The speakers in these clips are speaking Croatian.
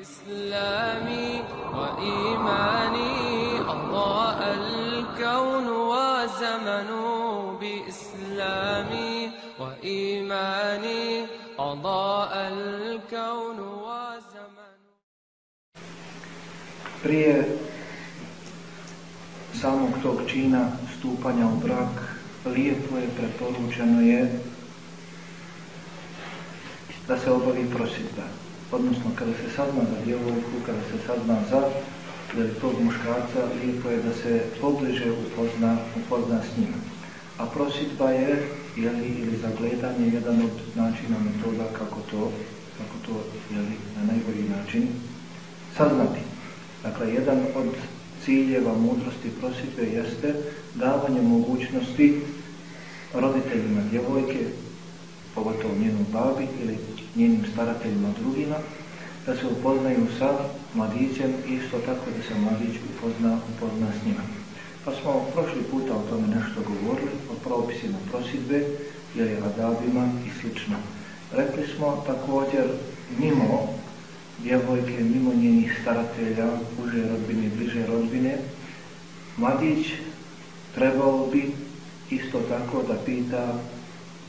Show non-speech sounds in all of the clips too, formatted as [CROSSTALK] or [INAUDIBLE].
إسلامي وإيماني أضاء الكون وزمن بإسلامي وإيماني أضاء الكون وزمن Prije samog tog čina stupanja u brak, lijepo je, preporučeno je da se obavi prosjedba. Odnosno, kada se sazna za djevojku, kada se sazna za ili tog muškarca, lijepo je da se pobliže upozna, upozna s njima. A prosjedba je, jeli, ili zagledanje, jedan od načina metoda kako to, kako to jeli, na najbolji način saznati. Dakle, jedan od ciljeva mudrosti prosjedbe jeste davanje mogućnosti roditeljima djevojke, pogotovo njenom babi ili njenim starateljima drugima, da se upoznaju sa mladićem i isto tako da se mladić upozna, upozna s njima. Pa smo prošli puta o tome nešto govorili, o propisima prosjedbe, ili adabima i slično. Rekli smo također mimo djevojke, mimo njenih staratelja, uže rodbine, bliže rodbine, mladić trebao bi isto tako da pita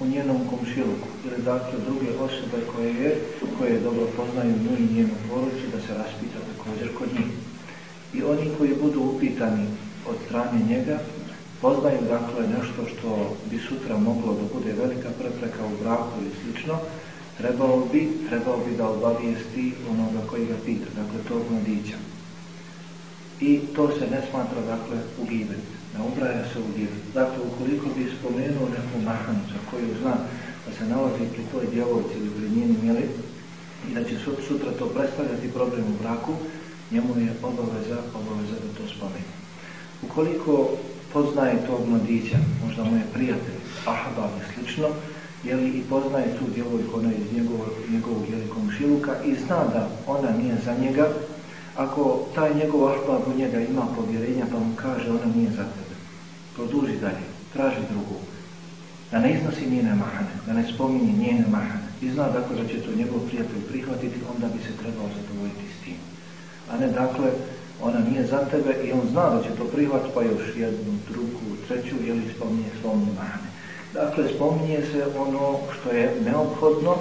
u njenom komšiluku ili dakle druge osobe koje je, koje dobro poznaju nju i njenu poruču da se raspita također kod njih. I oni koji budu upitani od strane njega poznaju dakle nešto što bi sutra moglo da bude velika prepreka u braku ili slično, trebao bi, trebao bi da obavijesti onoga koji ga pita, dakle tog mladića. I to se ne smatra dakle u ne ubraja se u djelu. Dakle, ukoliko bi spomenuo neku mahanu za koju zna da se nalazi pri toj djevojci ili pri njenim jeli, i da će sutra to predstavljati problem u braku, njemu je obaveza, obaveza da to spomenu. Ukoliko poznaje tog mladića, možda mu je prijatelj, ahbab i slično, jeli, i poznaje tu djevojku, ona iz njegovog, njegovog jeli, komšiluka i zna da ona nije za njega, ako taj njegov ahbab u njega ima povjerenja pa mu kaže ona nije za tebe, produži dalje, traži drugu, da ne iznosi njene mahane, da ne spominje njene mahane i zna dakle da će to njegov prijatelj prihvatiti, onda bi se trebao zadovoljiti s tim. A ne dakle, ona nije za tebe i on zna da će to prihvatiti pa još jednu, drugu, treću ili spominje spominje mahane. Dakle, spominje se ono što je neophodno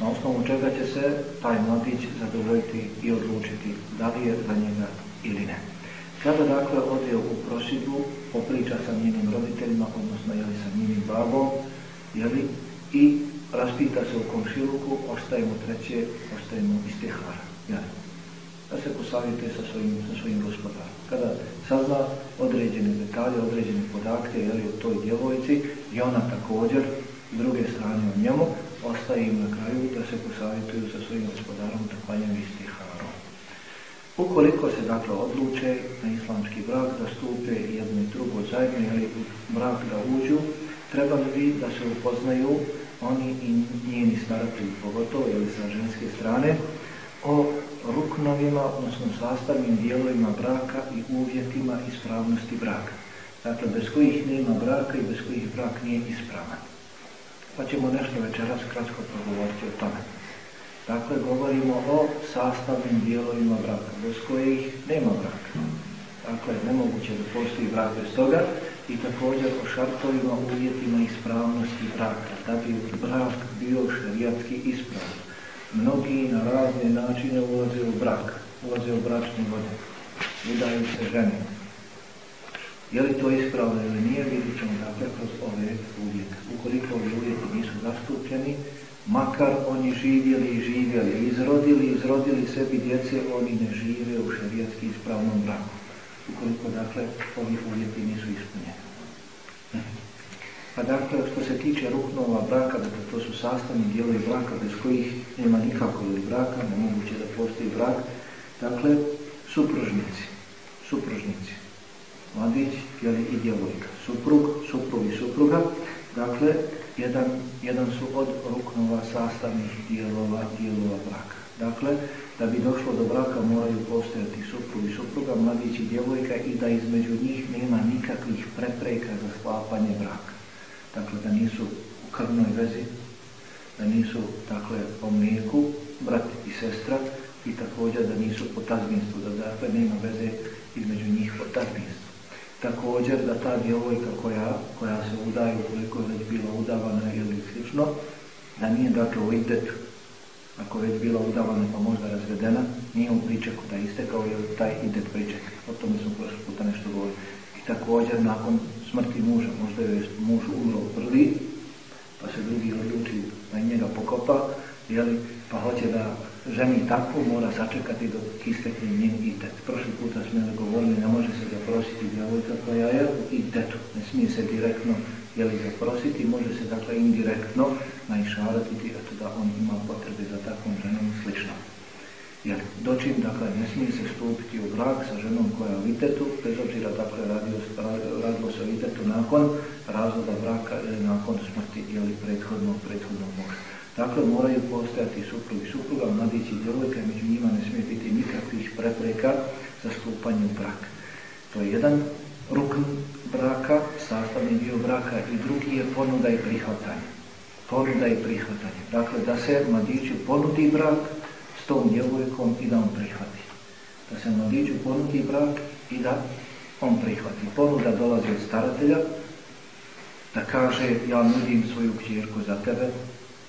na osnovu čega će se taj mladić zadovoljiti i odlučiti da li je za njega ili ne. Kada dakle ode u prosidbu, popriča sa njenim roditeljima, odnosno jeli sa njenim babom, jeli, i raspita se u komšiluku, ostaje mu treće, ostaje mu istihara. Jeli. Da se posavite sa svojim, sa svojim gospodarom. Kada sazna određene detalje, određene podatke jeli, o toj djevojci i ona također, s druge strane o njemu, ostaje im na kraju da se posavjetuju sa svojim gospodarom da klanjaju istiharom. Ukoliko se dakle odluče na islamski brak da stupe jedno i drugo zajedno ili brak da uđu, trebali bi da se upoznaju oni i njeni staratelji, pogotovo ili sa ženske strane, o ruknovima, odnosno sastavnim dijelovima braka i uvjetima ispravnosti braka. Dakle, bez kojih nema braka i bez kojih brak nije ispravan pa ćemo nešto večeras kratko progovoriti o tome. Dakle, govorimo o sastavnim dijelovima braka, bez kojih nema braka. Dakle, nemoguće da postoji brak bez toga i također o šartovima, uvjetima ispravnosti braka, da bi brak bio šarijatski ispravan. Mnogi na razne načine ulaze u brak, ulaze u bračni vode, udaju se žene, je li to ispravno ili nije, vidjet ćemo dakle kroz ove uvjete. Ukoliko ovi uvjeti nisu zastupljeni, makar oni živjeli i živjeli, izrodili, izrodili sebi djece, oni ne žive u šarijatski ispravnom braku. Ukoliko dakle ovi uvjeti nisu ispunjeni. Pa dakle, što se tiče ruknova braka, dakle to su sastavni dijelovi braka bez kojih nema nikakvog braka, nemoguće da postoji brak, dakle, supružnici, supružnici mladić jeli, i djevojka. Suprug, suprug i supruga, dakle, jedan, jedan su od ruknova sastavnih dijelova, dijelova braka. Dakle, da bi došlo do braka moraju postojati suprug i supruga, mladić i djevojka i da između njih nema nikakvih prepreka za sklapanje braka. Dakle, da nisu u krvnoj vezi, da nisu, dakle, po mlijeku, brat i sestra, i također da nisu po tazbinstvu, da dakle nema veze između njih po tazbinstvu. Također da ta djevojka koja, koja se udaje, ukoliko je već bila udavana ili slično, da nije dakle u idetu, ako je već bila udavana pa možda razvedena, nije u pričeku da istekao je taj idet priček. O tome smo prošli puta nešto govorili. I također nakon smrti muža, možda je muž umro prvi, pa se drugi odluči da njega pokopa, jeli, pa hoće da ženi tako, mora sačekati dok istekne njen idet. Prošli puta smo jeli govorili, ne može se zaprositi djevojka koja je u itetu, ne smije se direktno jeli zaprositi, može se dakle indirektno naišaratiti, eto da on ima potrebe za takvom ženom slično. Jer dočim, dakle, ne smije se stupiti u brak sa ženom koja je u itetu, bez obzira, dakle, radio, radilo se o itetu nakon razvoda braka ili nakon smrti ili prethodnog, prethodnog muža. Dakle, moraju postojati suprug i supruga, mladići i djevojka, među njima ne smije biti nikakvih prepreka za stupanje u brak. To je jedan rukn braka, sastavni dio braka i drugi je ponuda i prihvatanje. Ponuda i prihvatanje. Dakle, da se mladiću ponudi brak, s tom djevojkom i da on prihvati. Da se mladiću ponudi brak i da on prihvati. Ponuda dolazi od staratelja, da kaže ja nudim svoju kćerku za tebe,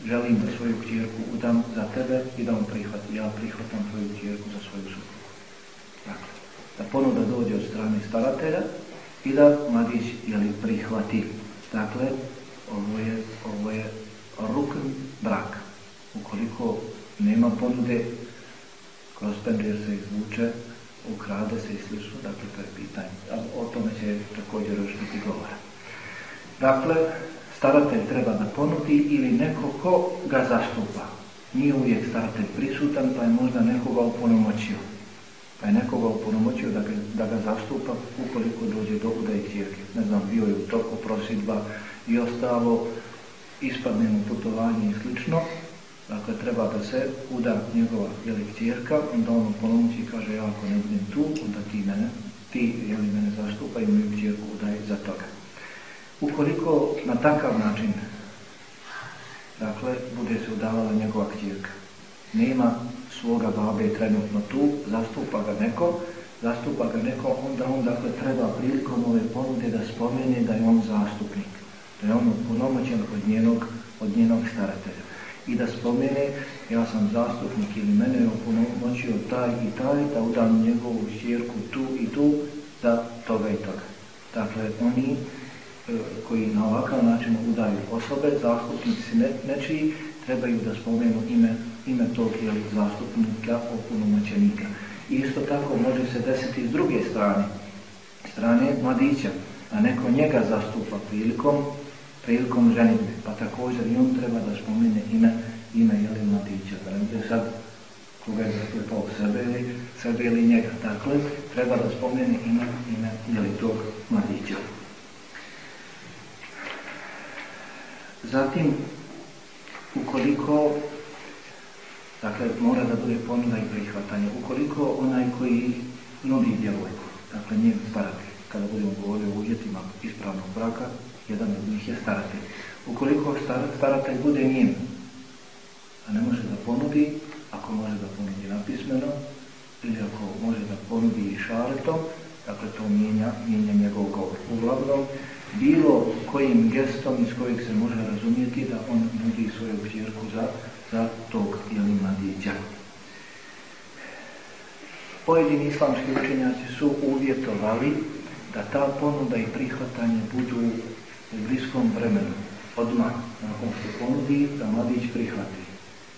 želim da svoju kćerku udam za tebe i da on prihvati. Ja prihvatam tvoju kćerku za svoju suprugu. Dakle, da ponuda dođe od strane staratelja i da mladić jeli, prihvati. Dakle, ovo je, ovo je rukn braka. Ukoliko nema ponude, kroz penđer se izvuče, ukrade se i slično, dakle to je pitanje. O tome će također još biti govora. Dakle, staratelj treba da ponudi ili neko ko ga zastupa. Nije uvijek staratelj prisutan, pa je možda nekoga uponomoćio. Pa je nekoga uponomoćio da ga, da ga zastupa ukoliko dođe do udaje cijevke. Ne znam, bio je u toku prosidba i ostalo, ispadne mu putovanje i slično, Dakle, treba da se uda njegova jeli, cijerka, onda on i kaže, ja ako ne budem tu, onda ti mene, ti jeli, mene zastupa i moju cijerku udaj za toga. Ukoliko na takav način, dakle, bude se udavala njegova cijerka, nema svoga babe trenutno tu, zastupa ga neko, zastupa ga neko, onda on dakle treba prilikom ove ponude da spomene da je on zastupnik, da je on punomoćen od njenog, od njenog staratelja i da spomene ja sam zastupnik ili mene je opunomoćio taj i taj da udam njegovu šćerku tu i tu za toga i toga. Dakle, oni koji na ovakav način udaju osobe, zastupnici ne, nečiji, trebaju da spomenu ime, ime tog jeli, zastupnika, opunomoćenika. Isto tako može se desiti s druge strane, strane mladića, a neko njega zastupa prilikom prilikom ženitbe, pa također i on treba da spomene ime, ime jeli mladića, da ne sad koga je zaklepao sebe ili, sebe ili njega. Dakle, treba da spomene ime, ime jeli tog mladića. Zatim, ukoliko, dakle, mora da bude ponuda i prihvatanje, ukoliko onaj koji nudi djevojku, dakle, njen staratelj, kada budemo govorili o uvjetima ispravnog braka, jedan od njih je staratelj. Ukoliko staratelj bude njim, a ne može da ponudi, ako može da ponudi napismeno, ili ako može da ponudi i šaretom, dakle to mijenja, mijenja njegov govor. Uglavnom, bilo kojim gestom iz kojeg se može razumijeti da on nudi svoju kćerku za, za tog ili mladića. Pojedini islamski učenjaci su uvjetovali da ta ponuda i prihvatanje budu u bliskom vremenu, odmah, nakon što ponudi, da mladić prihvati.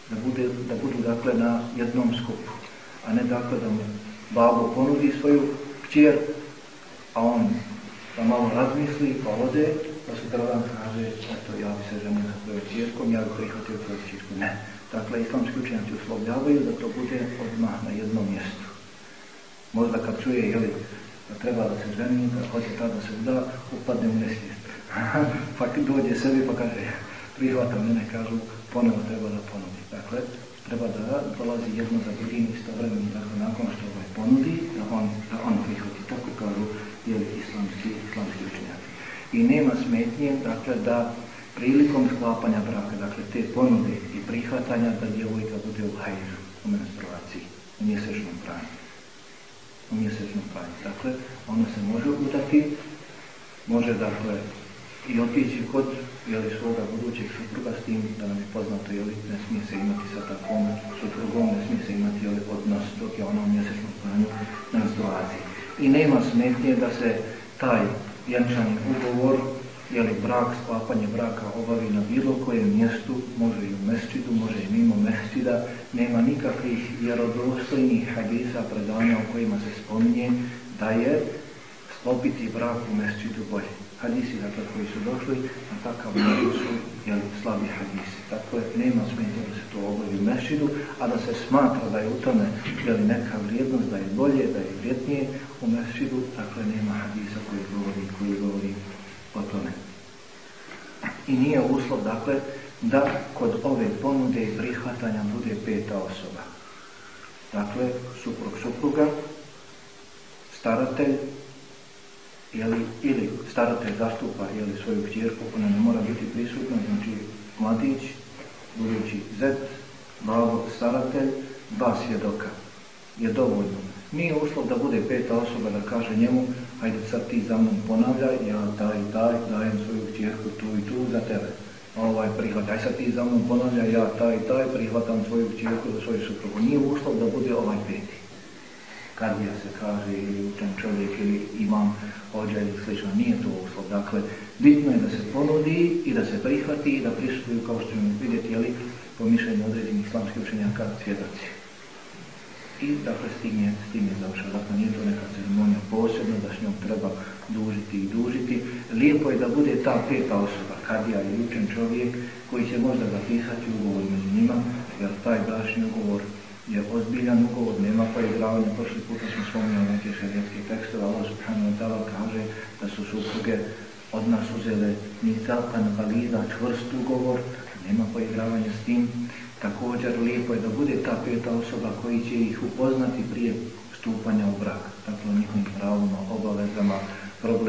Da, bude, da budu dakle na jednom skupu, a ne dakle da mu babo ponudi svoju kćer, a on da malo razmisli, pa ode, pa se dan kaže, eto, ja bi se ženio sa tvojom kćerkom, ja bi prihvatio tvoju kćerku. Ne. Dakle, islamski učenjaci uslovljavaju da to bude odmah na jednom mjestu. Možda kad čuje, jeli, da treba da se ženi, da hoće tada da se uda, upadne u nesvijest. [LAUGHS] pa dođe sebi pa kaže, prihvata mene, kažu, ponovo treba da ponudi. Dakle, treba da dolazi jedno za drugim istovremeno, dakle, nakon što ga ponudi, da on, da on prihvati. Tako kažu jeli, islamski, islamski učenjaci. I nema smetnje, dakle, da prilikom sklapanja braka, dakle, te ponude i prihvatanja, da djevojka bude u hajzu, u menstruaciji. u mjesečnom pranju. U mjesečnom pranju. Dakle, ono se može udati, može dakle i otići kod jeli, svoga budućeg supruga s tim da nam je poznato jeli, ne smije se imati sa takvom suprugom, ne smije se imati jeli, odnos dok je ono u mjesečnom pranju menstruaciji. I nema smetnje da se taj vjenčani ugovor li brak, sklapanje braka obavi na bilo kojem mjestu, može i u mesčidu, može i mimo mesčida, nema nikakvih vjerodostojnih hadisa predanja u kojima se spominje da je sklopiti brak u mesčidu bolje. Hadisi dakle, koji su došli na takav način su jeli, slabi hadisi. Dakle, nema smetnje da se to obavi u mesčidu, a da se smatra da je u tome jeli, neka vrijednost, da je bolje, da je vrijednije u mesčidu, dakle nema hadisa koji govori, koji govori o tome. I nije uslov, dakle, da kod ove ponude i prihvatanja bude peta osoba. Dakle, suprug supruga, staratelj, jeli, ili staratelj zastupa jeli, svoju kćerku, ona ne mora biti prisutna, znači mladić, budući zet, babo, staratelj, dva svjedoka je dovoljno. Nije uslov da bude peta osoba da kaže njemu, hajde sad ti za mnom ponavljaj, ja taj i taj dajem svoju kćerku tu i tu za tebe. Ovaj prihvat, aj sad ti za mnom ponavljaj, ja taj i taj prihvatam svoju kćerku za svoju suprugu. Nije uslov da bude ovaj peti. Kad ja se kaže ili učen čovjek ili imam ođa ili slično, nije to uslov. Dakle, bitno je da se ponudi i da se prihvati i da prisutuju kao što ćemo vidjeti, jeli, po mišljenju određenih islamskih učenjaka svjedoci i dakle s tim je, s tim je završeno. Dakle, nije to neka ceremonija posebno da s njom treba dužiti i dužiti. Lijepo je da bude ta peta osoba, kadija i učen čovjek koji će možda zapisati ugovor među njima, jer taj bračni ugovor je ozbiljan ugovor, nema poigravanja. Prošli puta smo spominjali neke šarijetske tekstove, Allah subhanahu ta'ala kaže da su supruge od nas uzele nitakan valida, čvrst ugovor, nema poigravanja s tim. Također lijepo je da bude ta peta osoba koji će ih upoznati prije stupanja u brak. Dakle, o njihovim pravima, obavezama,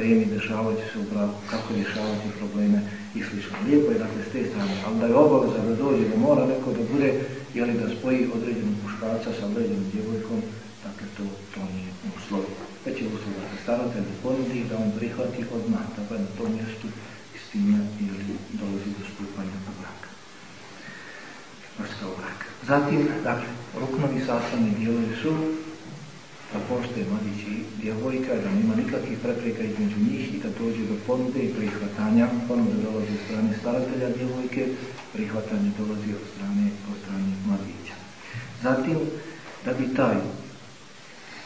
problemi, dešavati se u braku, kako rješavati probleme i sl. Lijepo je dakle s te strane, ali da je obaveza da dođe, da mora neko da bude, jeli da spoji određenog muškarca sa određenom djevojkom, dakle to, to nije uslov. Već je uslov da se starate da ponudi, da on prihvati odmah, dakle na tom mjestu i s time ili dolazi do stupanja u brak braka. Zatim, dakle, ruknovi sastavni dijelovi su da postoje mladić i djevojka, da nema nikakvih prepreka između njih i da dođe do ponude i prihvatanja. Ponuda dolazi od strane staratelja djevojke, prihvatanje dolazi od strane, od strane mladića. Zatim, da bi taj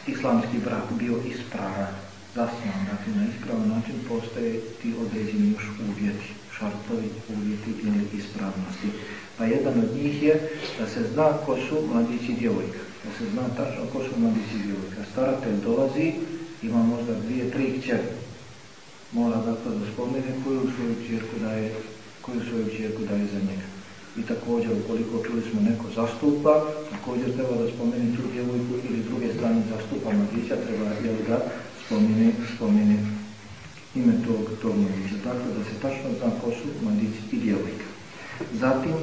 islamski brak bio ispravan, zasnovan, dakle na ispravan način postoje ti određeni još uvjeti, šartovi, uvjeti ili ispravnosti. Pa jedan od njih je da se zna ko su mladići djevojka. Da se zna tačno ko su mladići i djevojka. Staratelj dolazi, ima možda dvije, tri kćeri. Mora dakle da spomene koju svoju čerku daje, koju svoju čerku daje za njega. I također, ukoliko čuli smo neko zastupa, također treba da spomene tu djevojku ili druge strane zastupa mladića, treba jel da spomene, spomene ime tog, tog mladića. Dakle, da se tačno zna ko su mladići i djevojka. Zatim,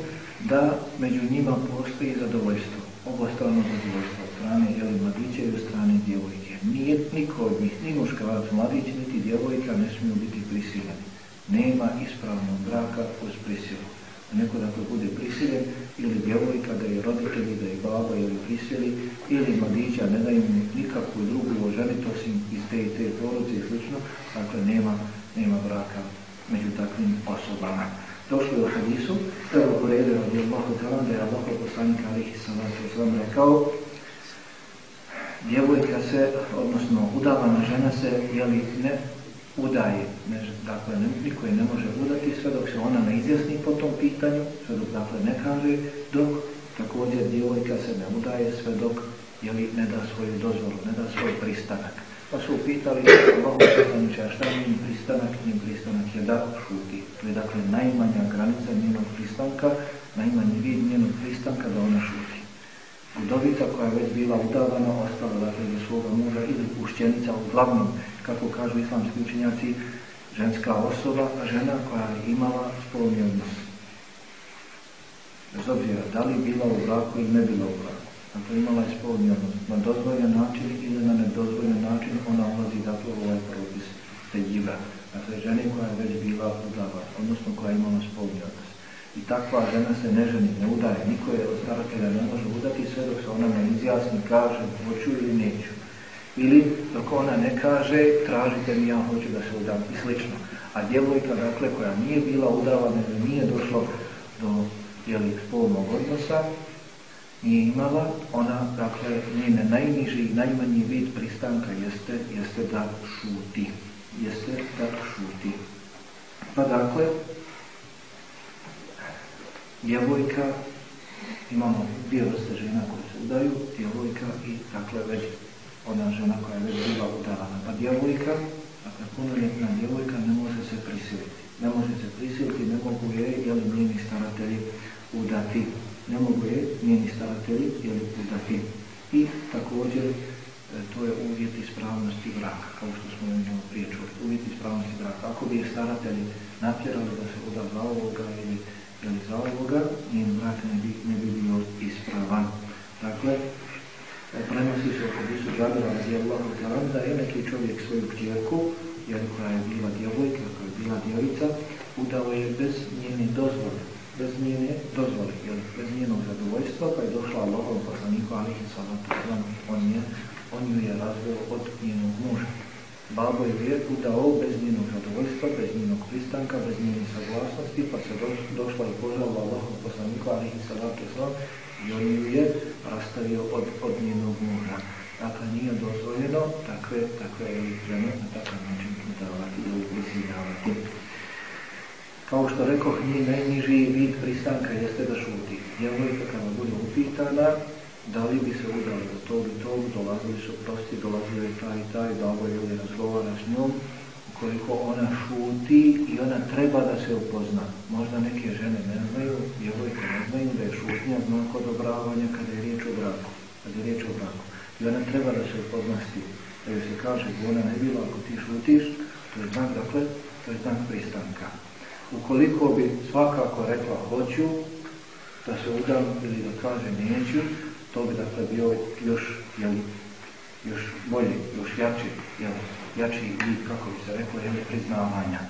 da među njima postoji zadovoljstvo, obostrano zadovoljstvo od strane jeli, mladića i od strane djevojke. Nije niko od njih, ni muškarac, mladić, niti djevojka ne smiju biti prisiljeni. Nema ispravnog braka uz prisilu. Neko to bude prisiljen ili djevojka da je roditelji, da je baba ili prisili ili mladića ne daju nikakvu drugu oženit osim iz te i te porodice i slično, dakle nema, nema braka među takvim osobama došli u hadisu, Evo Hureyre radi Allahu talan, da je Allah poslanik alihi salatu wasalam rekao, djevojka se, odnosno udavana žena se, jeli, ne udaje, ne, dakle, ne, niko je ne može udati sve dok se ona ne izjasni po tom pitanju, sve dok dakle ne kaže, dok također djevojka se ne udaje sve dok jeli, ne da svoju dozvolu, ne da svoj pristanak. Pa su upitali Allahu poslaniče, a šta njen pristanak? Njen pristanak je da šuti. To je dakle najmanja granica njenog pristanka, najmanji vid njenog pristanka da ona šuti. Udovica koja je već bila udavana, ostala dakle za svoga muža ili pušćenica uglavnom, kako kažu islamski učenjaci, ženska osoba, žena koja je imala spolni odnos. Bez obzira da li bila u braku ili ne bila u braku. Dakle, imala je spolni odnos. Na dozvoljen način ili na nedozvoljen način ona ulazi dakle u ovaj propis teđiva. Dakle, žene koja je već bila udava, odnosno koja je imala spolni. I takva žena se ne ženi, ne udaje. Niko je od staratelja ne može udati sve dok se ona ne izjasni, kaže hoću ili neću. Ili dok ona ne kaže tražite mi ja hoću da se udam i slično. A djevojka dakle koja nije bila udavana nije došlo do jeli, spolnog odnosa, nije imala, ona, dakle, njene najniži i najmanji vid pristanka jeste, jeste da šuti. Jeste da šuti. Pa dakle, djevojka, imamo dvije vrste žena koje se udaju, djevojka i, dakle, već ona žena koja je već bila udavana. Pa djevojka, dakle, punoljetna djevojka ne može se prisiliti. Ne može se prisiliti, ne mogu je, jel, njeni staratelji udati ne mogu je njeni staratelji ili udati. I također to je uvjet ispravnosti braka, kao što smo imali prije čuli, uvjet ispravnosti braka. Ako bi je staratelji natjerali da se uda za ovoga ili, ili za ovoga, njen brak ne bi, ne bi bio ispravan. Dakle, e, prenosi se oko Bisu Džabira radijallahu ta'ala da je neki čovjek svoju kćerku, jer koja je bila djevojka, koja je bila djevica, udao je bez njene Babo je udao bez njenog zadovoljstva, bez njenog pristanka, bez njene saglasnosti, pa se došla i požala Allahom poslaniku alihi salatu i on ju je rastavio od, od njenog muža. Dakle, nije dozvoljeno takve, takve žene na takav način udavati ili prisiljavati. Kao što njen najniži vid pristanka jeste da šuti. Djevojka kada bude upitana, da li bi se udala za tog i tog, dolazili su prosti, dolazili je taj i taj, babo je ovdje razgovara s njom, ukoliko ona šuti i ona treba da se upozna. Možda neke žene ne znaju, djevojke ne znaju da je šutnja znak odobravanja kada je riječ o braku. Kada je riječ o braku. I ona treba da se upozna s tim. Da se kaže, ona ne bila ako ti šutiš, to je znak, dakle, to je znak pristanka. Ukoliko bi svakako rekla hoću, da se udam ili da kaže neću, to bi dakle bio još, jel, još bolji, još jači, jel, jači i kako bi se reklo, jel, priznavanja.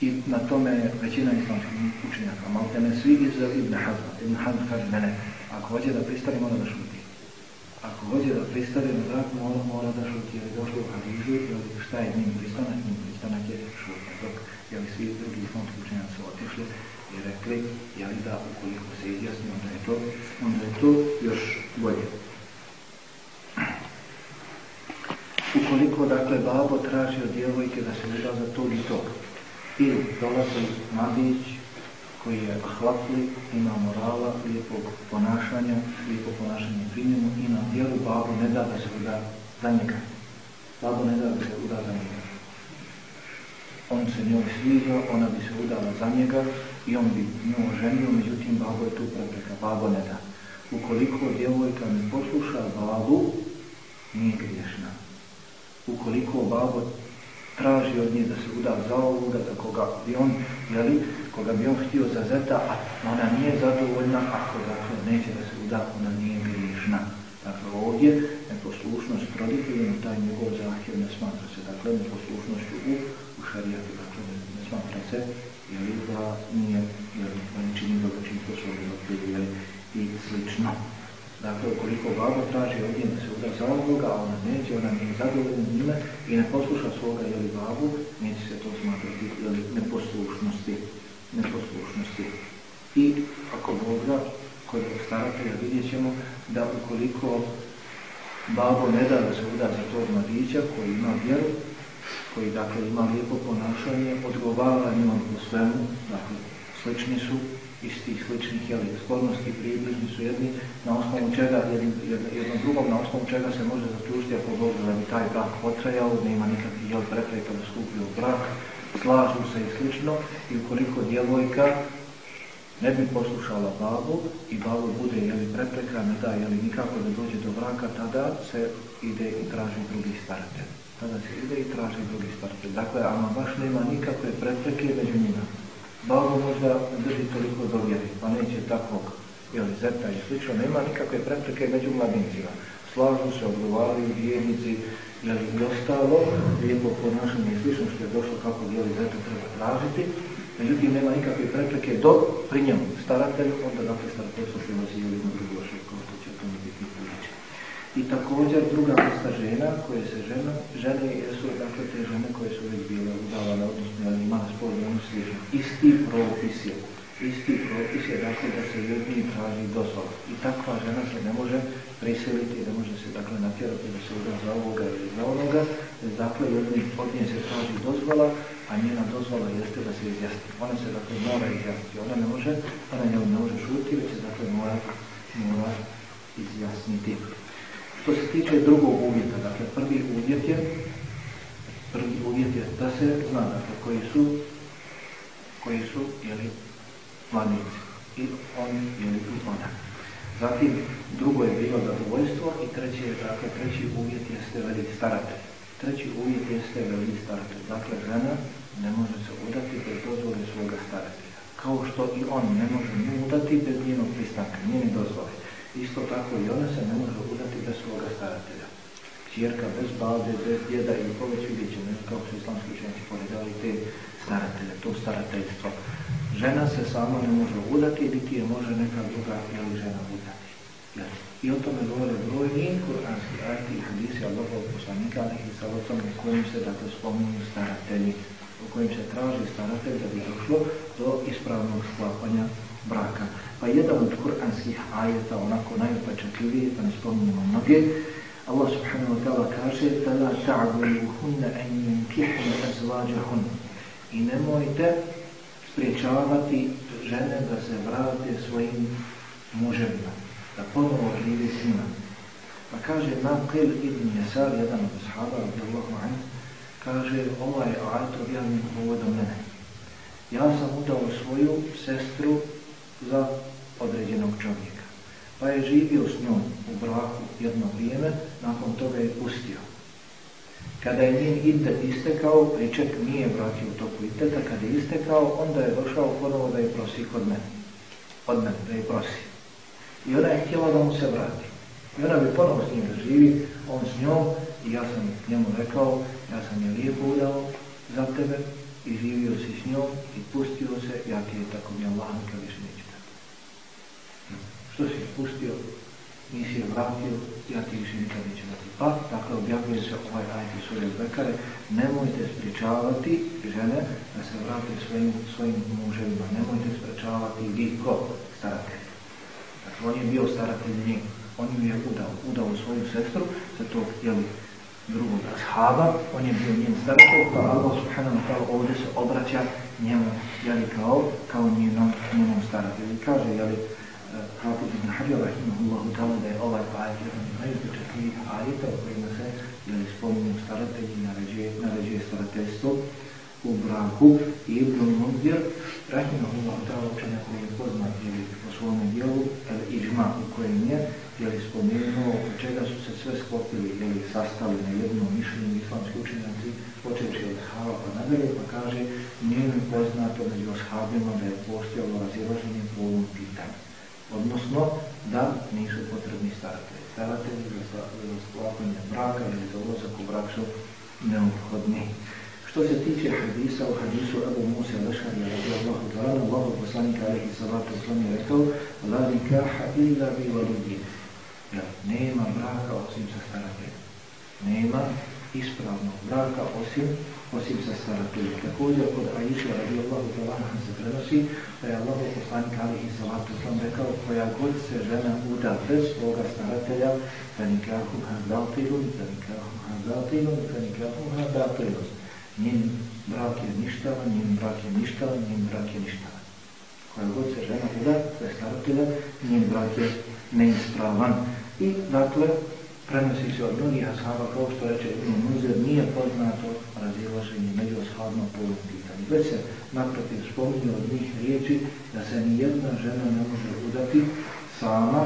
I na tome većina islamskih učenjaka, malo ne svi izrav Ibn Hazma. Ibn Hazma kaže mene, ako hoće da pristane, mora da. Ako hoće da pristane na brak, mora, mora da šuti, jer je došlo u Hadizu, šta je njim pristanak, njim pristanak je šutnja. Dok jeli svi drugi islamski učenjaci su otišli i rekli jeli da ukoliko se izjasni onda je to, onda je to još bolje. Ukoliko dakle babo traži od djevojke da se uda za tog i tog ili dolazi mladić koji je hlapli, ima morala, lijepog ponašanja, lijepo ponašanje primjenu i na dijelu babo ne da da se uda za njega. Babo ne da da se uda za njega on se njoj sviđa, ona bi se udala za njega i on bi nju oženio, međutim babo je tu prepreka, babo ne da. Ukoliko djevojka ne posluša babu, nije griješna. Ukoliko babo traži od nje da se uda za ovoga, za koga bi on, jeli, koga bi on htio za zeta, a ona nije zadovoljna, ako dakle neće da se uda, ona nije griješna. Dakle, ovdje neposlušnost roditeljima, taj njegov zahtjev ne smatra se, dakle, neposlušnošću u šarijatu, dakle ne, smatra se, jer da nije, jer da ne čini dobročinstvo svoje roditelje i slično. Dakle, ukoliko baba traži ovdje da se uda ovoga, a ona neće, ona nije zadovoljna njime i ne posluša svoga jeli babu, neće se to smatrati jeli, neposlušnosti. neposlušnosti. I ako Boga, kod staratelja vidjet ćemo da ukoliko babo ne da da se uda za tog mladića koji ima vjeru, koji dakle ima lijepo ponašanje, odgovara njom u svemu, dakle slični su, istih sličnih jeli, sklonosti, približni su jedni, na osnovu čega, jednom drugom, na osnovu čega se može zaključiti ako Bog da bi taj brak potrajao, nema nikakvih jel, prepreka da stupi u brak, slažu se i slično, i ukoliko djevojka ne bi poslušala babu i babu bude jeli, prepreka, ne da jeli, nikako da dođe do braka, tada se ide i traži drugi staratelj tada se ide i traži drugi staratelj. Dakle, ama baš nema nikakve prepreke među njima. Babo možda drži toliko dovjeri, pa neće takvog ili zeta i slično, nema nikakve prepreke među mladincima. Slažu se, odgovaraju vjernici, jel i ostalo, lijepo ponašanje i slično što je došlo kako jel zetu treba tražiti, međutim nema nikakve prepreke do pri njemu staratelju, onda dakle starateljstvo prilazi ili na drugo kao što će to biti buduće. I također druga vrsta žena koje se žena, žene jesu dakle te žene koje su već bile udavane, odnosno imale spolno slično. Isti propis je isti propis je dakle da se jedni traži dozvola. I takva žena se ne može prisiliti, ne može se dakle natjerati da se uda za ovoga ili za onoga. Dakle, jedni od nje se traži dozvola, a njena dozvola jeste da se izjasni. Ona se dakle mora izjasniti. Ona ne može, ona ne može šuti, već se dakle mora, mora izjasniti. Što se tiče drugog uvjeta, dakle prvi uvjet je prvi uvjet je da se zna dakle koji su koji su jeli, mladici. I oni ili i ona. Zatim, drugo je bilo zadovoljstvo i treći je, dakle, treći uvjet jeste veli staratelj. Treći uvjet jeste veli staratelj. Dakle, žena ne može se udati bez dozvole svoga staratelja. Kao što i on ne može ni udati bez njenog pristanka, njeni dozvole. Isto tako i ona se ne može udati bez svoga staratelja. Čjerka bez babe, bez djeda ili poveć vidjet ćemo, kao su islamski učenci poredali te staratelje, to starateljstvo. Žena se sama ne može udati, niti je može neka druga ili žena udati. I o tome govore brojni kuranski ajti i hadisi Allahov poslanika i sa ocom u kojim se dakle spominju staratelji, u kojim se traži staratelj da bi došlo do ispravnog sklapanja braka. Pa jedan od kuranskih ajeta, onako najupečatljiviji, pa ne spominjemo mnoge, Allah subhanahu wa ta'ala kaže فَلَا تَعْبُلُهُنَّ أَنْ يَنْكِحْنَ أَزْوَاجَهُنَّ I nemojte spriječavati žene da se vrate svojim muževima, da ponovo živi s njima. Pa kaže Naqil ibn Jesar, jedan od sahaba, anhu, kaže ovaj ajet objavljen povodom mene. Ja sam udao svoju sestru za određenog čovjeka. Pa je živio s njom u braku jedno vrijeme, nakon toga je pustio. Kada je njen idet istekao, priček nije vratio toku ideta, kada je istekao, onda je došao ponovo da je prosi kod mene. Od mene, da je prosi. I ona je htjela da mu se vrati. I ona bi ponovo s njim živi, on s njom, i ja sam njemu rekao, ja sam je lijepo udao za tebe, i živio si s njom, i pustio se, ja ti je tako mi Allah više Što si pustio? nisi je vratio, ja ti više nikad neću dati. Pa, dakle, objavljuje se ovaj ajti sura Bekare, nemojte spriječavati žene da se vrate svojim, svojim muževima, nemojte spriječavati vi ko staratelj. Dakle, on je bio staratelj njih, on ju je udao, udao svoju sestru za to, jeli, drugog ashaba, on je bio njen staratelj, pa Allah subhanahu wa ta'ala ovdje se obraća njemu, jeli, kao, kao njenom, njenom staratelju. Kaže, jeli, Hafiz ibn Hajar rahimahullahu ta'ala da je ovaj ajet jedan od najupečatljivih ajeta u kojima se jeli, spominju staratelji naređuje, naređuje starateljstvo u braku. I Ibn Mundir rahimahullahu ta'ala učenja koji je poznat jeli, po svome dijelu el ižma u kojem je jeli, spomenuo od čega su se sve sklopili jeli, sastali na jednom mišljenju islamski učenjaci počeći od shava pa nadalje pa kaže nije mi poznato među ashabima da je postojalo razilaženje po ovom pitanju odnosno da nisu potrebni staratelji. Staratelji za, sklapanje braka ili za ulazak u brak su neophodni. Što se tiče hadisa, u hadisu Abu Musa Lešarija radijallahu ta'ala, Allahu poslanika alaihi salatu wasalam je rekao La nikaha illa bi validin. Ja, nema braka osim sa starateljem. Nema ispravnog braka osim osim sa starateljem. Također kod Aisha radijallahu ta'ala se prenosi da je Allah poslanik alihi salatu sam rekao koja god se žena uda bez svoga staratelja fa nikahuha batilun, fa nikahuha batilun, fa nikahuha batilun. Njen brak je ništavan, njen brak je ništavan, njen brak je ništavan. Koja god se žena uda bez staratelja, njen brak je neispravan. I dakle, prenosi se od mnogih ashaba, kao što reče Ibn Muzer, nije poznato razilaženje među ashabima po ovom pitanju. Već se naprotiv spominje od njih riječi da se ni jedna žena ne može udati sama,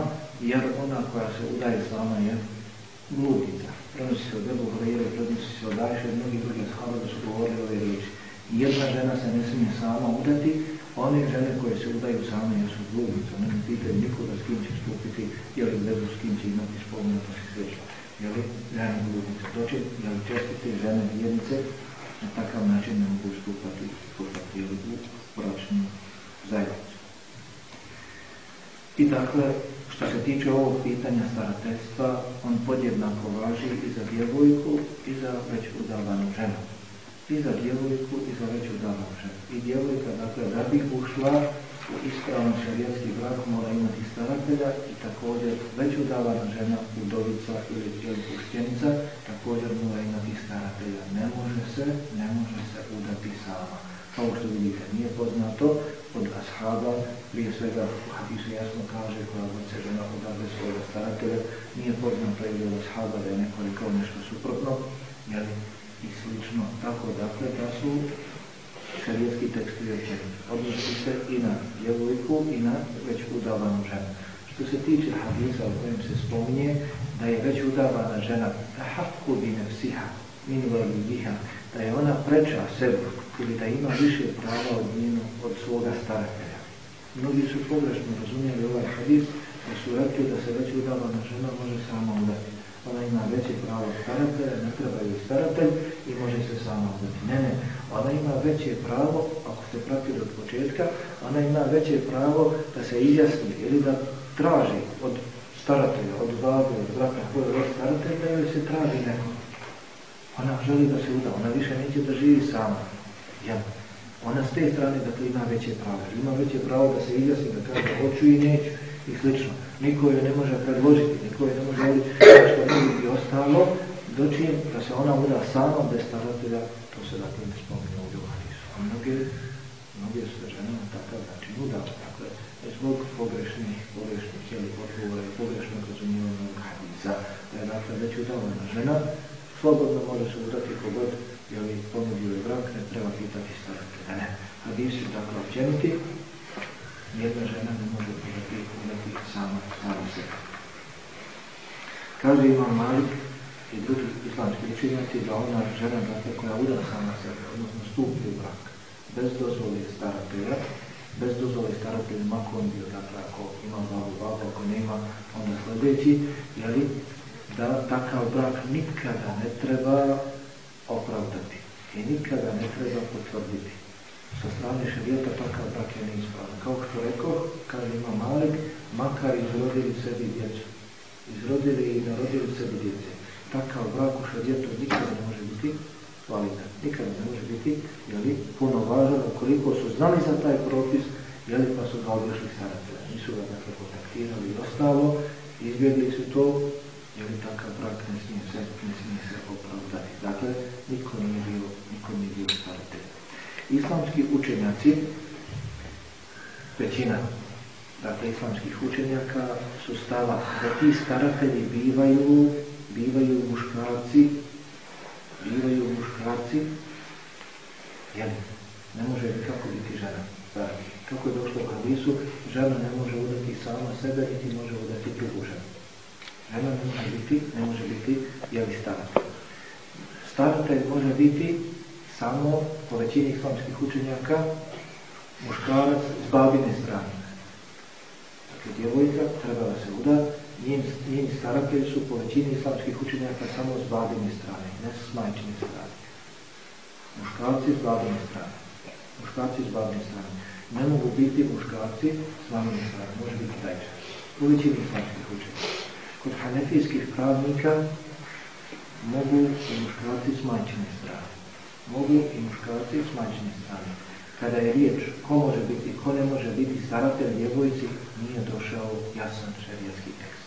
jer ona koja se udaje sama je bludnica. Prenosi se od Ebu Hrejere, prenosi se od Ajše, mnogih drugih ashaba su govorili ove riječi. Jedna žena se ne smije sama udati, One žene koje se udaju same jer su one ne pitaju nikoga s kim će stupiti, je li vezu s kim će imati spomenuto se sveća. Je li žene bludnice? Doći, je li čestite žene vjernice na takav način ne mogu stupati, stupati u bračnu zajednicu. I dakle, što se tiče ovog pitanja starateljstva, on podjednako važi i za djevojku i za već udavanu ženu. I za djevojku i za već udavanu ženu. I djevojka, dakle, da bi ušla u ispravan šarijatski brak mora imati staratelja i također već udavana žena, udovica ili, puštjenica, također mora imati staratelja. Ne može se, ne može se udati sama. Kao što vidite, nije poznato od ashaba, prije svega hadisu jasno kaže koja god se žena odade svoga staratelja, nije poznato ili od ashaba da je neko rekao nešto suprotno, jeli, i slično. Tako dakle da su šarijetski tekstovi općeniti. Odnosi se i na djevojku i na već udavanu ženu. Što se tiče hadisa u kojem se spominje da je već udavana žena hakku bi nefsiha min biha, da je ona preča sebi ili da ima više prava od njenu, od svoga staratelja. Mnogi su pogrešno razumijeli ovaj hadis da su rekli da se već udavana žena može sama udati. Ona ima veće pravo staratelja, ne treba joj staratelj i može se sama udati. Ne, ne, ona ima veće pravo, ako ste pratili od početka, ona ima veće pravo da se izjasni ili da traži od staratelja, od babe, od braka koje je od da joj se traži neko. Ona želi da se uda, ona više neće da živi sama. Ja. Ona s te strane dakle ima veće pravo. Ima veće pravo da se izjasni, da kaže hoću i neću i slično. Niko joj ne može predložiti, niko joj ne može reći što ne bi ostalo, dočim da se ona uda sama bez staratelja, to se dakle ne spominje u Hadisu. A mnoge, mnoge su žene na takav način udale. Dakle, zbog pogrešnih, pogrešnih ili odgovora i pogrešnog razumijevanja hadisa, da je dakle već udavana žena, slobodno može se udati kogod je li ponudio je brak, ne treba pitati staratelja. Ne. Hadisi dakle općeniti, jedna žena ne može udati, udati sama, sama sebe. Kaže Imam Malik i drugi islamski učinjati da ona žena dakle, koja uda sama sebe, odnosno stupi u brak, bez dozvoli staratelja, bez dozvole staratelja, mako on bio, dakle, ako ima babu, babu, ako nema, onda sljedeći, jeli, da takav brak nikada ne treba opravdati i nikada ne treba potvrditi. Sa strane šarijeta takav brak je neispravan. Kao što rekao, kaže ima Malik, makar izrodili sebi djecu. Izrodili i narodili sebi djece. Takav brak u šarijetu nikada ne može biti validan. Nikada ne može biti jeli, puno važan ukoliko su znali za taj propis, jeli pa su ga odrešli staratelja. Nisu ga dakle kontaktirali i ostalo, izbjegli su to, jer takav brak ne smije se, ne smije se opravdati. Dakle, niko nije bio, niko nije bio. Islamski učenjaci, većina dakle, islamskih učenjaka su stava da ti staratelji bivaju, bivaju muškarci, bivaju muškarci, jel, ne može nikako biti žena. Da, kako je došlo u hadisu, žena ne može udati sama sebe, niti može udati drugu ženu. Žena ne može biti, ne može biti jeli staratelj. Staratelj može biti samo po većini islamskih učenjaka muškarac s babine strane. Dakle, djevojka treba da se uda, njeni staratelji su po većini islamskih učenjaka samo s babine strane, ne s majčine strane. Muškarci s babine strane. Muškarci s babine strane. Ne mogu biti muškarci s mamine strane, može biti dajča. U većini islamskih učenjaka. Kod hanefijskih pravnika mogu muškarci s majčine strane. Mogu i muškarci s majčine strane. Kada je riječ ko može biti, ko ne može biti staratelj djevojci, nije došao jasan šerijetski tekst.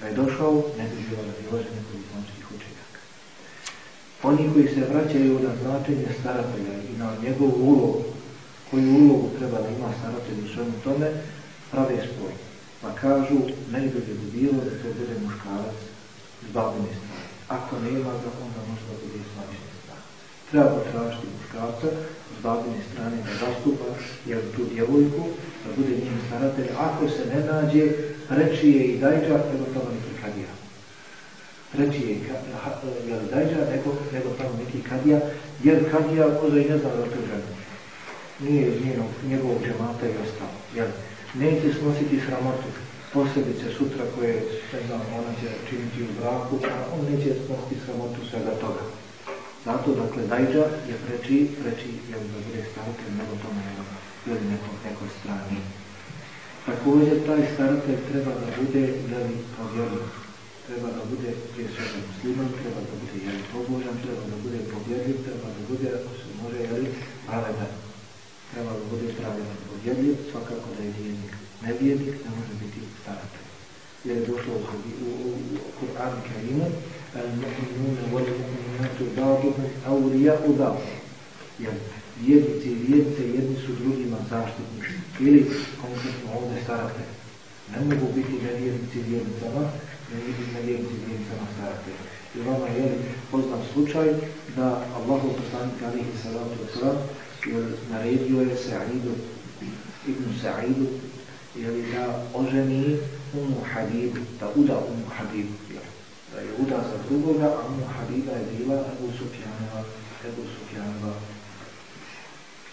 Da je došao, ne bi bilo razilaženje kod islamskih učenjaka. Oni koji se vraćaju na značenje staratelja i na njegovu ulogu, koju ulogu treba da ima staratelj u svemu tome, prave spoj. Pa kažu, najbolje bi bilo da to bude muškarac s babine strane. Ako nema ga, onda možda bude strane. Treba potražiti muškarca s babine strane da zastupa jer tu djevojku, da bude njim staratelj. Ako se ne nađe, reći je i dajđa, nego tamo neki kadija. Reći je i dajđa, nego, nego tamo neki kadija, jer kadija možda i ne zna da to žena. nije iz njenog, njegovog džemata i ostalo. Jel? Neće snositi sramotu, posebice sutra koje, ne znam, ona će činiti u braku, a on neće snositi sramotu svega toga. Zato, dakle, dajđa je preči, preči, jel da bude staratelj, nego tome nego, ili neko, neko strani. Također, taj staratelj treba da bude, veli, povjerljiv. Treba da bude prije svega musliman, treba da bude jeli pobožan, treba da bude povjerljiv, treba da bude, ako se može, jeli, pravedan. Treba da bude pravedan povjerljiv, svakako da je vjernik. Nevjernik ne može biti staratelj. Jer je došlo u Kur'an Karimu, المؤمنون والمؤمنات بعضهم أولياء بعض jer vjernici i vjernice jedni su drugima zaštitnici ili konkretno ovdje starate. Ne mogu biti nevjernici vjernicama, ne biti nevjernici vjernicama starate. I vama je poznat slučaj da Allahu poslanik alihi salatu wasalam naredio je Sa'idu ibn Sa'idu jeli da oženi Umu Habibu, da uda Umu Habibu. Da je uda za drugoga, a mu Habiba je bila Ebu Sufjanova, Ebu Sufjanova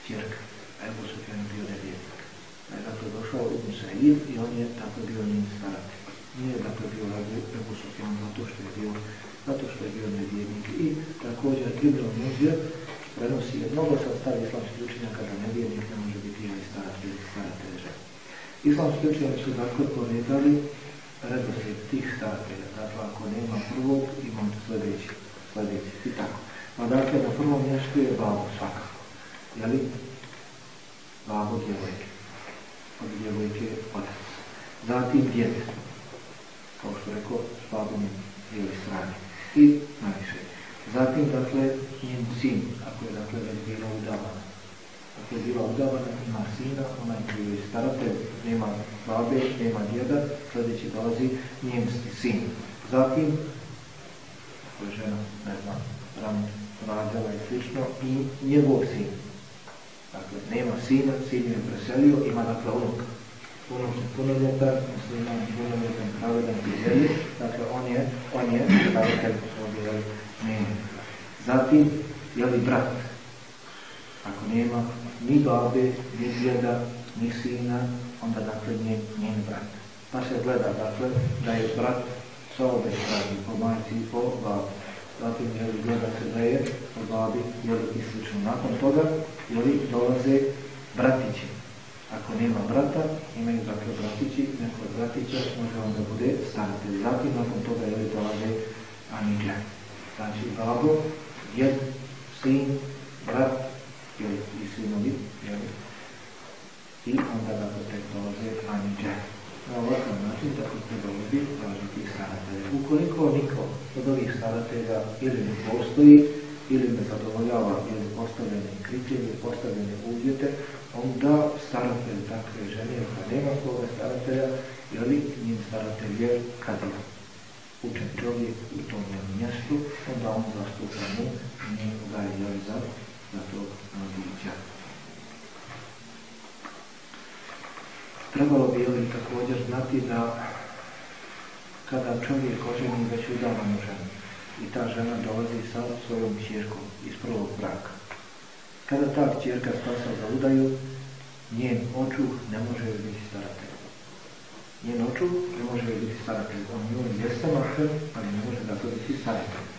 čirka. Ebu Sufjan bio nevjetnik. Da je dakle došao u Musaid i on je tako bio njim staratelj. Nije dakle bio Ebu Sufjan zato što je bio zato što je bio nevjernik. I također Ibn Muzir prenosi mnogo sa stari islamskih učenjaka da nevjernik ne može biti ili staratelj staratelj žena. Islamski učenjaki su dakle poredali redoslijed tih staratelja. Dakle, ako nema prvog, imam sljedeći, sljedeći i tako. Pa dakle, na prvom mjestu je babo svakako. Jeli? Babo djevojke. Od djevojke otac. Zatim djed. Kao što rekao, s babom lijeve strane. I najviše. Zatim, dakle, njen sin, ako je, dakle, već bila udavana. Je bila udavana, ima sina, koji je staratelj, nema babe, nema djeda, sljedeći dolazi njen sin. Zatim, ako je žena, ne znam, ran, rađala i slično, i njegov sin. Dakle, nema sina, sin je preselio, ima dakle unuk. Unuk je punoljetan, musliman, punoljetan, pravedan i zemlji, dakle on je, on je staratelj ovdje, nema. Zatim, je li brat? Ako nema ni babe, ni djeda, ni sina, onda dakle njen, njen brat. Pa se gleda dakle da je brat sa obe strane, po majci i po babi. Zatim je gleda se da je po babi, je li i slično. Nakon toga je li dolaze bratići. Ako nema brata, imaju dakle bratići, neko od bratića može onda bude staratelj. Zatim nakon toga je li dolaze aniđa. Znači babo, djed, sin, brat, jel, i sinovi, jel, i onda dakle tek dolaze aniđa. Na ovakav način tako se dolazi tražiti staratelja. Ukoliko niko od ovih staratelja ili ne postoji, ili ne zadovoljava ili postavljene kriterije, postavljene uvjete, onda staratelj takve žene, kad nema svoga staratelja, jeli njim staratelj je kad je učen čovjek u tom mjestu, onda on zastupa mu, nije ga je za, za tog mladića. Trebalo bi li također znati da kada čovjek oženi već udavanu ženu i ta žena dolazi sa svojom čjerkom iz prvog braka. Kada ta čjerka spasa za udaju, njen očuh ne može biti staratelj. Njen očuh ne može biti staratelj. On njoj jeste mahrem, ali ne može dakle biti staratelj.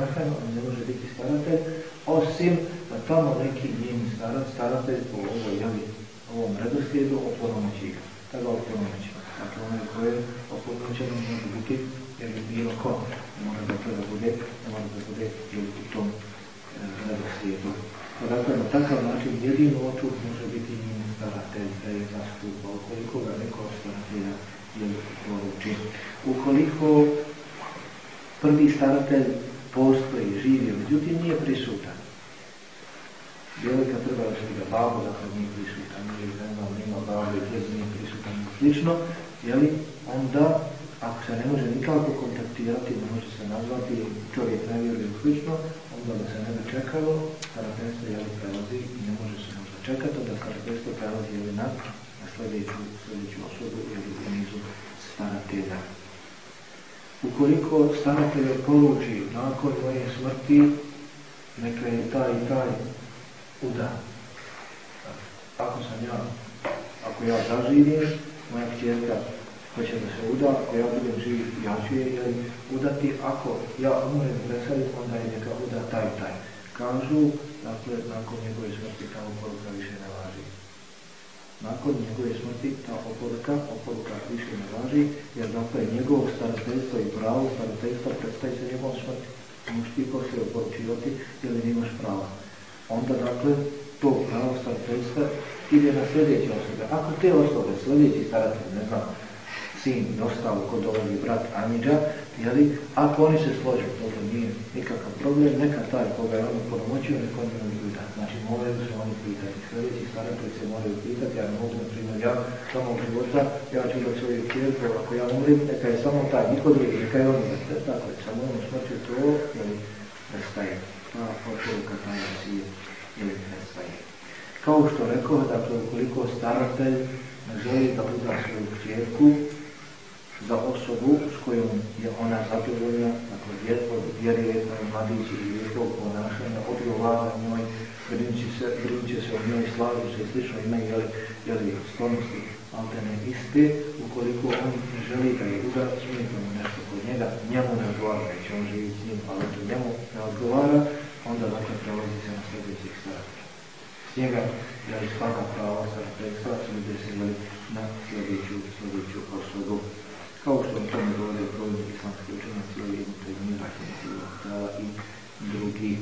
Mahrem, on ne može biti staratelj, osim da tamo neki njen starac, staratelj po ovoj javi ovom redoslijedu oponomoći ga. Tada oponomoći. Dakle, onaj ko je oponomoćeno može biti jer je bilo ko. Ne mora to da bude, ne mora da bude u tom e, redoslijedu. Pa dakle, na takav način jedino očuh može biti njim staratelj da je zastupa. Ukoliko ga neko staratelja je poruči. Ukoliko prvi staratelj postoji, živi, međutim nije prisutan, djevojka treba da ga babo, dakle nije prisutan, nije nema, nema babo i djez nije prisutan i slično, jeli, onda ako se ne može nikako kontaktirati, ne može se nazvati, čovjek ne vjeruje u slično, onda da se ne bi čekalo, starateljstvo jeli prelazi i ne može se možda čekati, onda starateljstvo prelazi jeli na, na sljedeću, sljedeću osobu ili u nizu staratelja. Ukoliko staratelj poruči nakon moje smrti, je taj i taj uda. ako sam ja, ako ja zaživim, moja kćerka hoće da se uda, ako ja budem živ, ja ću je udati, ako ja umrem presadim, onda je neka uda taj taj. Kažu, dakle, nakon njegove smrti ta oporuka više ne. Nakon njegove smrti ta oporuka, oporuka više ne važi, jer dakle njegovo starateljstvo i pravo starateljstva predstaje se njegovom smrti. Možeš ti poslije oporučivati ili nimaš prava. Onda dakle to pravo starateljstva ide na sljedeće osobe. Ako te osobe, sljedeći staratelj, ne znam, sin i ostalo ko dolazi brat Amidža, jeli, ako oni se slože, nije nikakav problem, neka taj koga je on pomoćio, neko oni ne pita. Znači, moraju se oni pitati. Sljedeći staratelj se moraju pitati, ja ne mogu, na primjer, ja samo života, ja ću da svoju čerku, ako ja umrim, neka je samo taj, niko drugi, neka je on umre. Tako je, samo ono smrću to, jeli, nestaje. Ta odporuka taj je ili nestaje. Kao što rekao, dakle, ukoliko staratelj ne želi da uda svoju čerku, za osobu s kojom je ona zadovoljna, dakle vjeruje da je i lijepog ponašanja, odgovara njoj, brinče se, brinče se o njoj, slažu se i slično, imaju jeli, jeli sklonosti alterne iste, ukoliko on želi da je uda, smijete mu nešto kod njega, njemu ne odgovara, neće on živjeti s njim, ali to njemu ne odgovara, onda dakle prelazi se na sljedećih staratelja. S njega je svaka prava starateljstva, svede se jeli, na sljedeću, sljedeću osobu kao što o tome govore brojni islamski učenjaci ili jednu rahimahullah i drugi.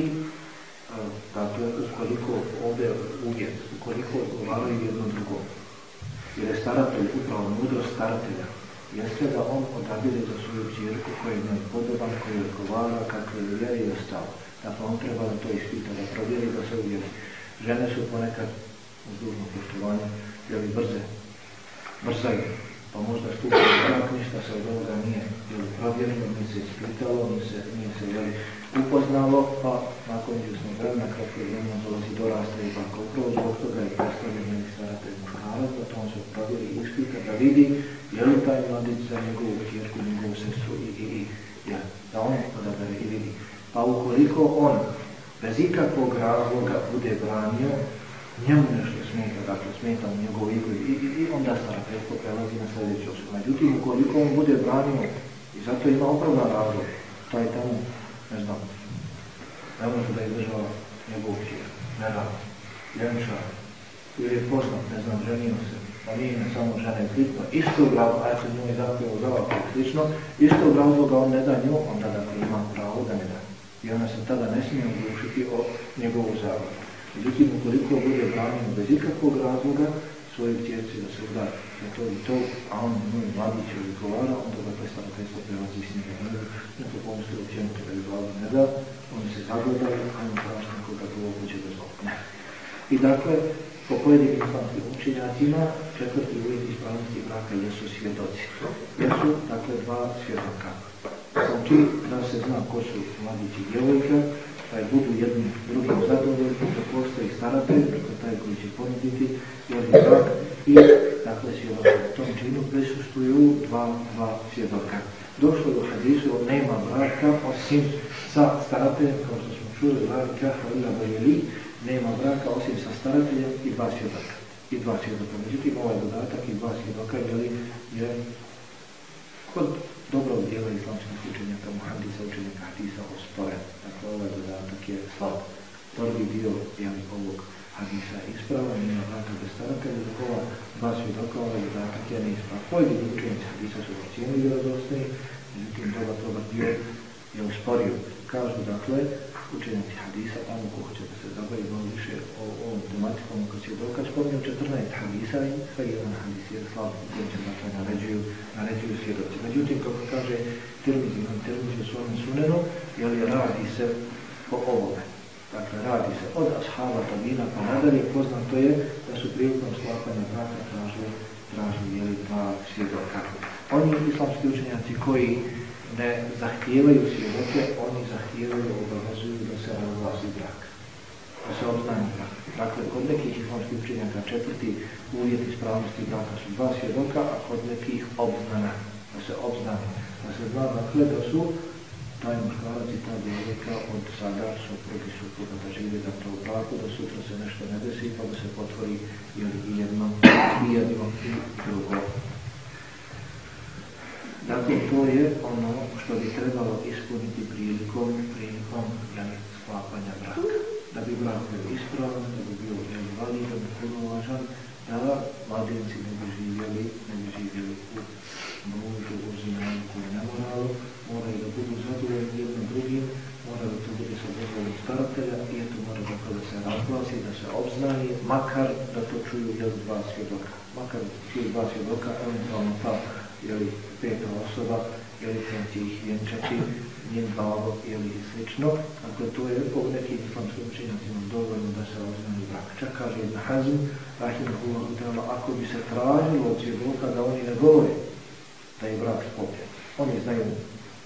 I dakle, ukoliko ovdje uvjet, ukoliko odgovaraju jedno drugo, jer je staratelj upravo mudrost staratelja, jeste da on odabire za svoju čirku koja je podoban, koja odgovara, kakve je vjeri i ostalo. Dakle, on treba da to ispita, da provjeri, da se uvjeri. Žene su ponekad, uz dužno poštovanje, jeli brze, brzaju. Pa možda stupa brak, ništa se od ovoga nije jeli, provjereno, nije se ispitalo, nije se, nije se jeli, upoznalo, pa nakon izvjesno vremena, kratko vremena dolazi do rasta i baka. Upravo zbog toga je postavljen njeni staratelj muškarac, da to on se provjeri i ispita, da vidi je li taj mladić za njegovu čjerku, njegovu sestru i, i, i ja, da on odabere i vidi. Pa ukoliko on bez ikakvog razloga bude branio, njemu nešto smeta, dakle smeta u njegovu igru i, i, i onda starateljstvo prelazi na sljedeću osobu. Međutim, ukoliko on bude branio i zato ima opravdan razlog, taj tamo, ne znam, ne može da izdržava njegovu čir, ne radi, ljenča, ili je poznat, ne znam, ženio se, pa nije ne samo žene bitno, istog razloga, a se njoj zapeo zavak i slično, istog razloga on ne da nju, onda dakle ima pravo da ne da. I ona se tada ne smije oglušiti o njegovu zavaku. Međutim, ukoliko bude branio bez ikakvog razloga svojoj djeci da se uda za to i to, a on njoj mladić odgovara, onda dakle starateljstvo prelazi s njega ne to pomisli općenito da je glavu ne da, oni se zagledaju, a on praš nekoga to hoće bez Ne. I dakle, po pojedinim islamskim učenjacima, četvrti uvjet ispravnosti braka jesu svjedoci. Jesu, dakle, dva svjedoka. Znači, da se zna ko su mladić i djevojka, taj budu jedni drugim zadovoljni, da postoji staratelj, dakle taj koji će ponuditi jedan brak i dakle svjedoka. U tom činu prisustuju dva, dva svjedoka. Došlo do hadisu, nema braka osim sa starateljem, kao što smo čuli, braka ila bajeli, nema braka osim sa starateljem i dva svjedoka. I dva svjedoka. Međutim, ovaj dodatak i dva svjedoka je, je kod dobrog dijela islamskih učenjaka, muhadisa, učenjaka hadisa osporen. Dakle, ovaj dodatak je slab. Prvi dio jeli, ovog hadisa ispravan, nema vrata bez staratelja, dok ova dva svjedoka, ovaj dodatak je neispravan. Pojedini učenjaci hadisa su ocijenili vjerodostojni, međutim, dobar, dobar dio je usporio. Kažu, dakle, učenjaci hadisa, tamo ko hoće da se zabavi malo više o ovom tematikom, ko će dokaz, spominju 14 hadisa i sve jedan hadis je slab, koji se dakle naređuju, naređuju svjedoci. Međutim, kako kaže Tirmizi, imam Tirmizi u svojom sunenu, jer je radi se po ovome. Dakle, radi se od ashaba tabina pa nadalje, poznato je da su prilikom sklapanja braka tražili, tražili jeli, dva svjedoka. Oni islamski učenjaci koji ne zahtijevaju svjedoke, oni zahtijevaju, obavezuju da se razglasi brak. Da se obznani brak. Dakle, kod nekih islamskih učenjaka četvrti uvjet ispravnosti braka su dva svjedoka, a kod nekih obznana. Da se obznani. Da se zna dakle da su taj muškarac i ta djevojka od sada su proti supruga da žive da to u braku, da sutra se nešto ne desi pa da se potvori ili i jedno, i jedno i drugo. Dakle, to je ono što bi trebalo ispuniti prilikom, prilikom jeli, sklapanja braka. Da bi brak bio ispravan, da bi bio validan, punovažan, da mladenci ne bi živjeli, ne bi živjeli u nužu, u zinanku, u nemoralu, moraju da budu zadovoljni jednim drugim, mora da to bude sa dozvolom staratelja i eto mora da kada se razglasi, da se obznani, makar da to čuju jel dva svjedoka. Makar čuju dva svjedoka, eventualno ta jeli, peta osoba, jeli će ih vjenčati, njen babo ili slično. Dakle, to je po nekim islamskim dovoljno da se obznani brak. Čak kaže Ibn Hazm, rahimahullahu ako bi se tražilo od svjedoka da oni ne govore da je brak sklopljen. Oni znaju,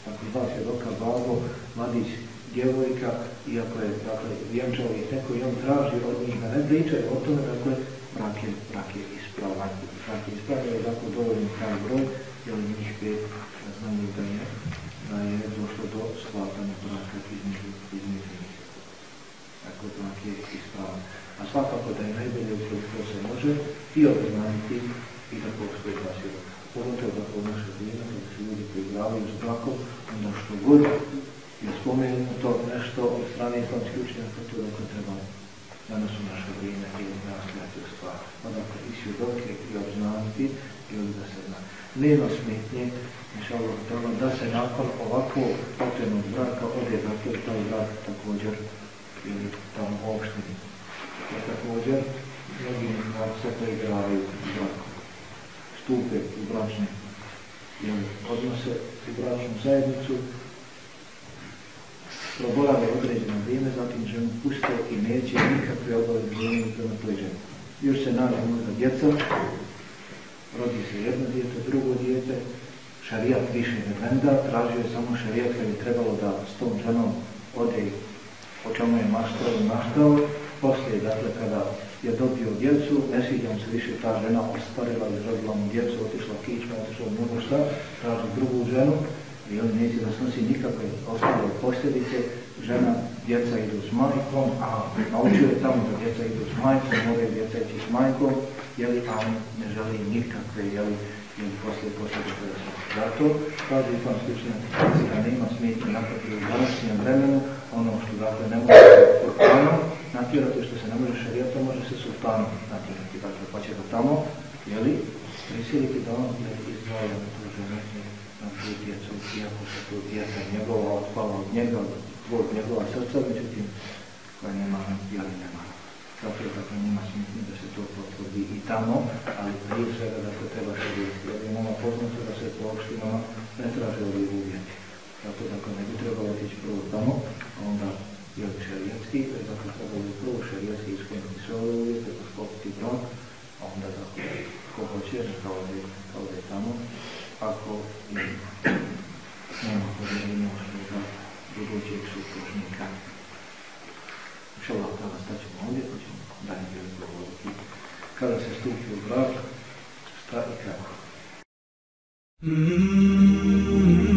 ako dva svjedoka, babo, mladić, djevojka, iako je dakle, vjenčao ih neko i on traži od njih da ne pričaju o tome, dakle, brak je, brak je ispravan. Brak je ispravan, je dakle dovoljno taj broj, jer njih pet znaju da je, da je došlo do sklapanja braka između, njih. Dakle, brak je ispravan. A svakako da je najbolje ukoliko se može i obznaniti i da postoji dva svjedoka. Pogotovo da po naše vrijeme, kada se ljudi poigravaju s brakom, onda što god je spomenuto nešto od strane islamskih učenjaka, to dakle treba danas u naše vrijeme i u stvari. Pa dakle i svjedoke i obznaniti ili da se zna. Nema smetnje, inšallah, da se nakon ovako potrebnog braka ode dakle taj brak također ili tamo u opštini. Jer također mnogi se preigravaju brakom. Stupe u bračne odnose u bračnu zajednicu, proborave određeno vrijeme, zatim ženu puste i neće nikakve obaveze prema toj ženi. Još se nađe možda djeca, rodi se jedno dijete, drugo dijete, šarijat više ne venda, tražio je samo šarijat kad je trebalo da s tom ženom ode o čemu je maštao i maštao, poslije, dakle, kada je dobio djecu, ne sviđa se više ta žena ostarila i rodila mu djecu, otišla kičma, otišla mnogo šta, traži drugu ženu, i on neće da snosi nikakve ostale posljedice, žena, djeca idu s majkom, a naučio je tamo da djeca idu s majkom, moraju djeca ići s majkom, jeli, a on ne želi nikakve, jeli, jeli poslije da se. Zato, kaže Islam slučajno da nema smetnje naproti u današnjem vremenu, ono što dakle ne može se sultanom natjerati, što se ne može šarijatom, može se sultanom natjerati. Dakle, pa će ga tamo, jeli, prisiliti da on je izdvaja na tu ženu na tu djecu, iako se tu djeca njegova otpala od njega, od njegova srca, međutim, koja nema, jeli nema. Zato je dakle nema smetnje da se to potvrdi i tamo, ali prije svega da se treba šarijeti. Jer je nama poznato da se po opštinama ne traže ovi uvjeti. Zato dakle ne bi trebalo otići prvo tamo, a onda je šarijetski, dakle trebalo prvo šarijetski ispuniti sve ove uvjete, poskopiti brak, a onda dakle ko hoće, kao da je, da je tamo, ako je, nema povjerenja u svoga budućeg supružnika. Še Allah tada staćemo ovdje, pa ćemo dalje bili govoriti. Kada se stupi u brak, šta i kako. Mm-hmm.